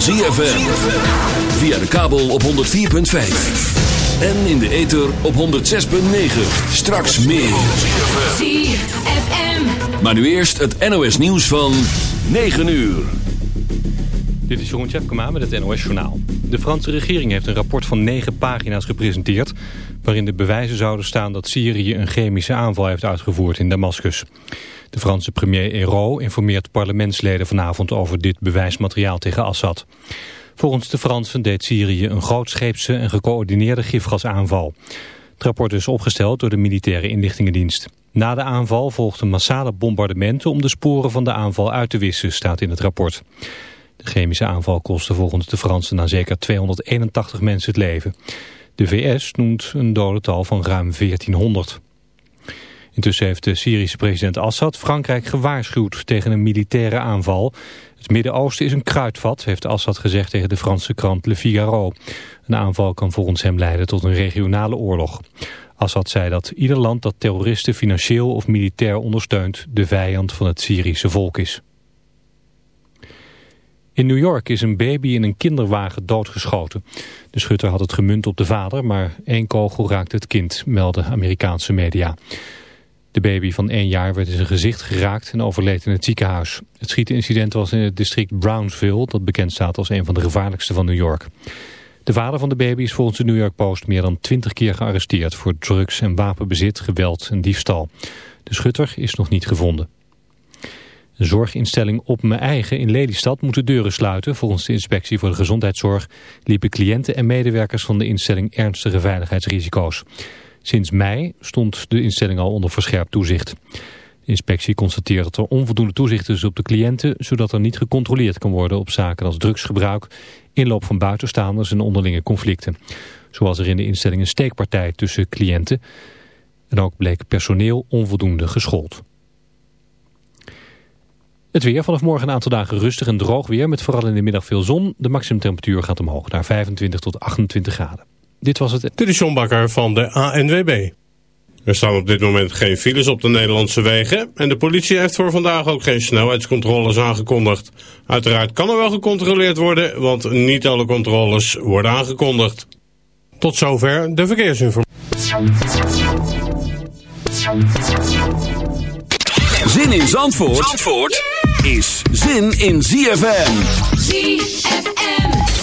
van ZFM. Via de kabel op 104.5. En in de ether op 106.9. Straks meer. ZFM. Maar nu eerst het NOS nieuws van 9 uur. Dit is Jeroen Tjepkema met het NOS Journaal. De Franse regering heeft een rapport van negen pagina's gepresenteerd... waarin de bewijzen zouden staan dat Syrië een chemische aanval heeft uitgevoerd in Damascus. De Franse premier Hérault informeert parlementsleden vanavond over dit bewijsmateriaal tegen Assad. Volgens de Fransen deed Syrië een grootscheepse en gecoördineerde gifgasaanval. Het rapport is opgesteld door de militaire inlichtingendienst. Na de aanval volgden massale bombardementen om de sporen van de aanval uit te wissen, staat in het rapport. De chemische aanval kostte volgens de Fransen aan zeker 281 mensen het leven. De VS noemt een dodental van ruim 1400. Intussen heeft de Syrische president Assad Frankrijk gewaarschuwd tegen een militaire aanval. Het Midden-Oosten is een kruidvat, heeft Assad gezegd tegen de Franse krant Le Figaro. Een aanval kan volgens hem leiden tot een regionale oorlog. Assad zei dat ieder land dat terroristen financieel of militair ondersteunt... de vijand van het Syrische volk is. In New York is een baby in een kinderwagen doodgeschoten. De schutter had het gemunt op de vader, maar één kogel raakte het kind, melden Amerikaanse media. De baby van één jaar werd in zijn gezicht geraakt en overleed in het ziekenhuis. Het schietincident was in het district Brownsville, dat bekend staat als een van de gevaarlijkste van New York. De vader van de baby is volgens de New York Post meer dan twintig keer gearresteerd voor drugs en wapenbezit, geweld en diefstal. De schutter is nog niet gevonden. Een zorginstelling op mijn eigen in Lelystad moet de deuren sluiten. Volgens de inspectie voor de gezondheidszorg liepen cliënten en medewerkers van de instelling ernstige veiligheidsrisico's. Sinds mei stond de instelling al onder verscherpt toezicht. De inspectie constateert dat er onvoldoende toezicht is op de cliënten... zodat er niet gecontroleerd kan worden op zaken als drugsgebruik... inloop van buitenstaanders en onderlinge conflicten. Zoals er in de instelling een steekpartij tussen cliënten... en ook bleek personeel onvoldoende geschoold. Het weer vanaf morgen een aantal dagen rustig en droog weer... met vooral in de middag veel zon. De maximumtemperatuur gaat omhoog naar 25 tot 28 graden. Dit was het. Dit is John Bakker van de ANWB. Er staan op dit moment geen files op de Nederlandse wegen en de politie heeft voor vandaag ook geen snelheidscontroles aangekondigd. Uiteraard kan er wel gecontroleerd worden, want niet alle controles worden aangekondigd. Tot zover de verkeersinformatie. Zin in Zandvoort, Zandvoort is zin in ZFM. ZFM.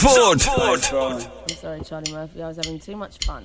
Zandvoort. Zandvoort. I'm sorry, Charlie Murphy. I was having too much fun.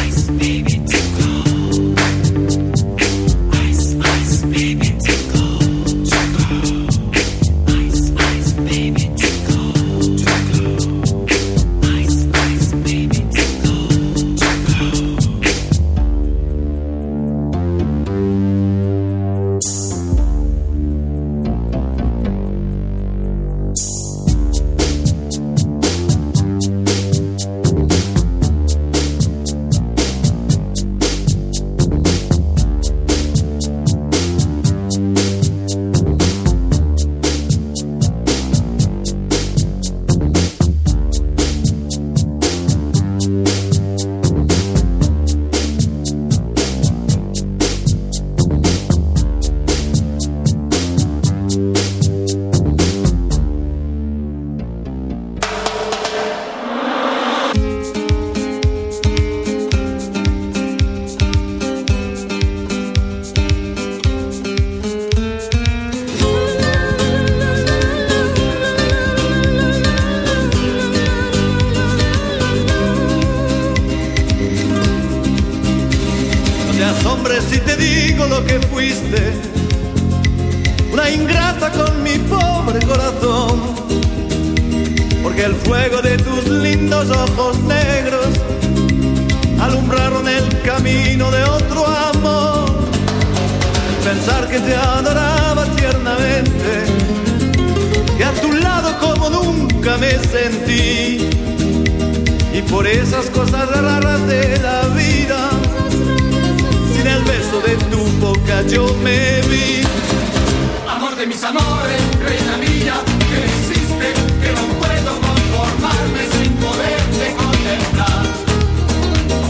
Me sentí, y por esas cosas raras de la vida sin el beso de tu boca yo me vi. Amor de mis amores, reina mía, que existe, que no puedo conformarme sin poderte contemplar.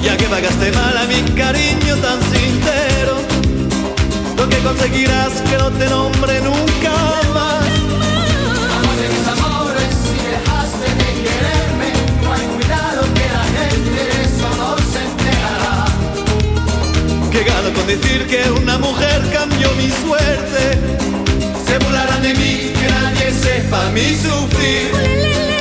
Ya que pagaste mal a mi cariño tan sincero, lo que conseguirás que no te nombre nunca más. Hacerte quererme, no hay cuidado que la gente eso no se crea. Cegado con decir que una mujer cambió mi suerte. Se burlarán de mí que nadie sepa mi sufrir.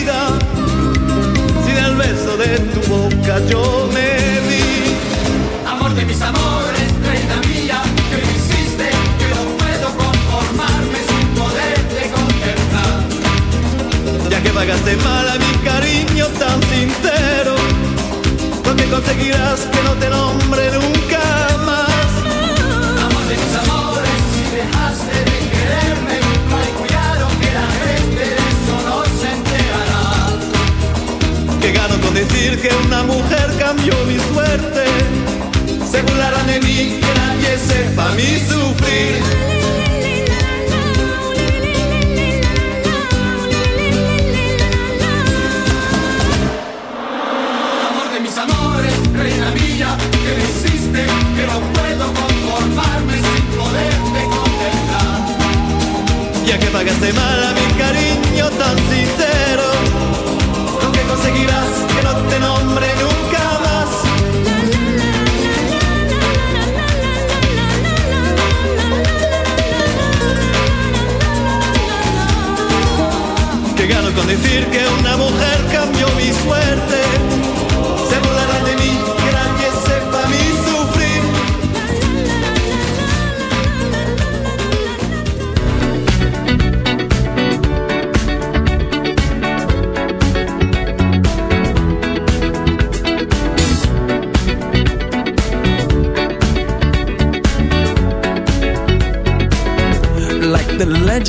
de tu boca yo me di. Amor de mis amores, reina mía, que me hiciste, que no puedo conformarme sin poderte contemplar. Ya que pagaste mal a mi cariño tan sincero, porque conseguirás que no te nombre nunca que una mujer cambió mi suerte. Se burlarán de mí, que nadie sepa mi sufrir. Amor de mis amores, reina mía, que me hiciste, que no puedo conformarme sin poderte contemplar. Ya que pagaste mal a mi cariño tan sincero, lo que conseguirás este nombre nunca más. Que gano con decir que una mujer cambió mi suerte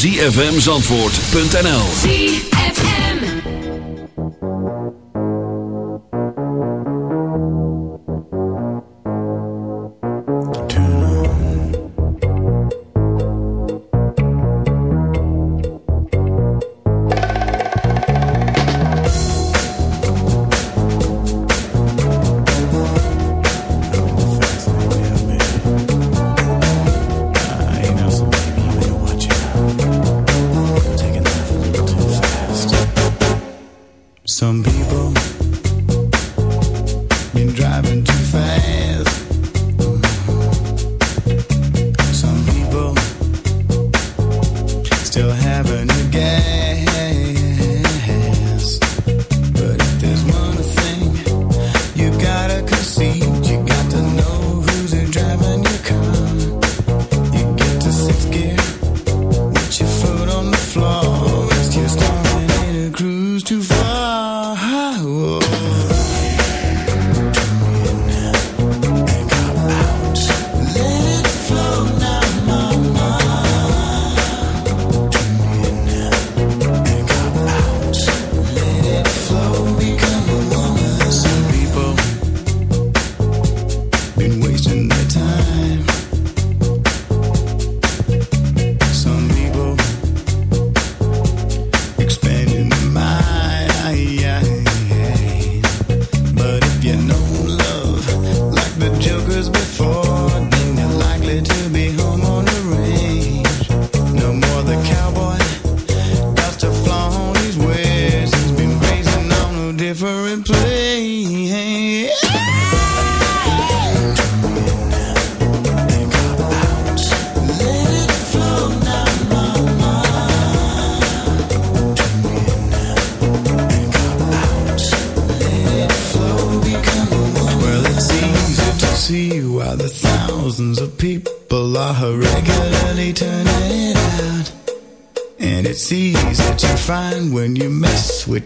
zfmzandvoort.nl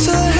在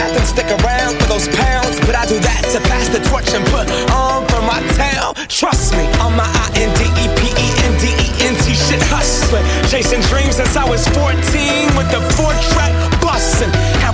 craft and stick around for those pounds. But I do that to pass the torch and put on for my town. Trust me, on my I-N-D-E-P-E-N-D-E-N-T shit hustling. Chasing dreams since I was 14 with the four track bustin'.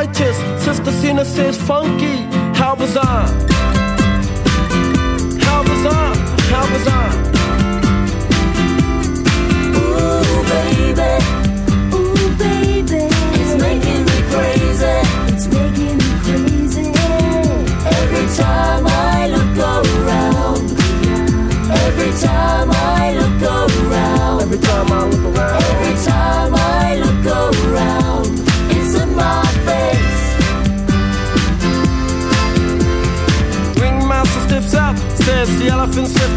righteous. Sister Cena says funky. How was I? How was I? How was I?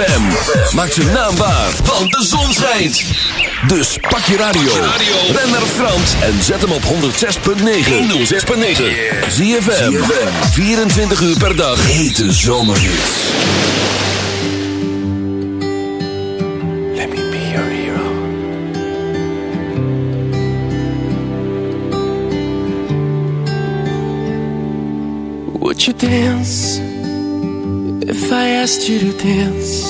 ZFM. Maak ze naambaar, want de zon schijnt. Dus pak je radio. Ben naar Frans en zet hem op 106.9. 106.9. ZFM. 24 uur per dag. Hete zomerhits. Let me be your hero. Would you dance? If I asked you to dance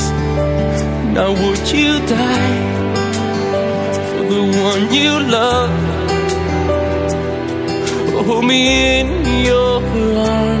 Now would you die for the one you love? Hold me in your arms.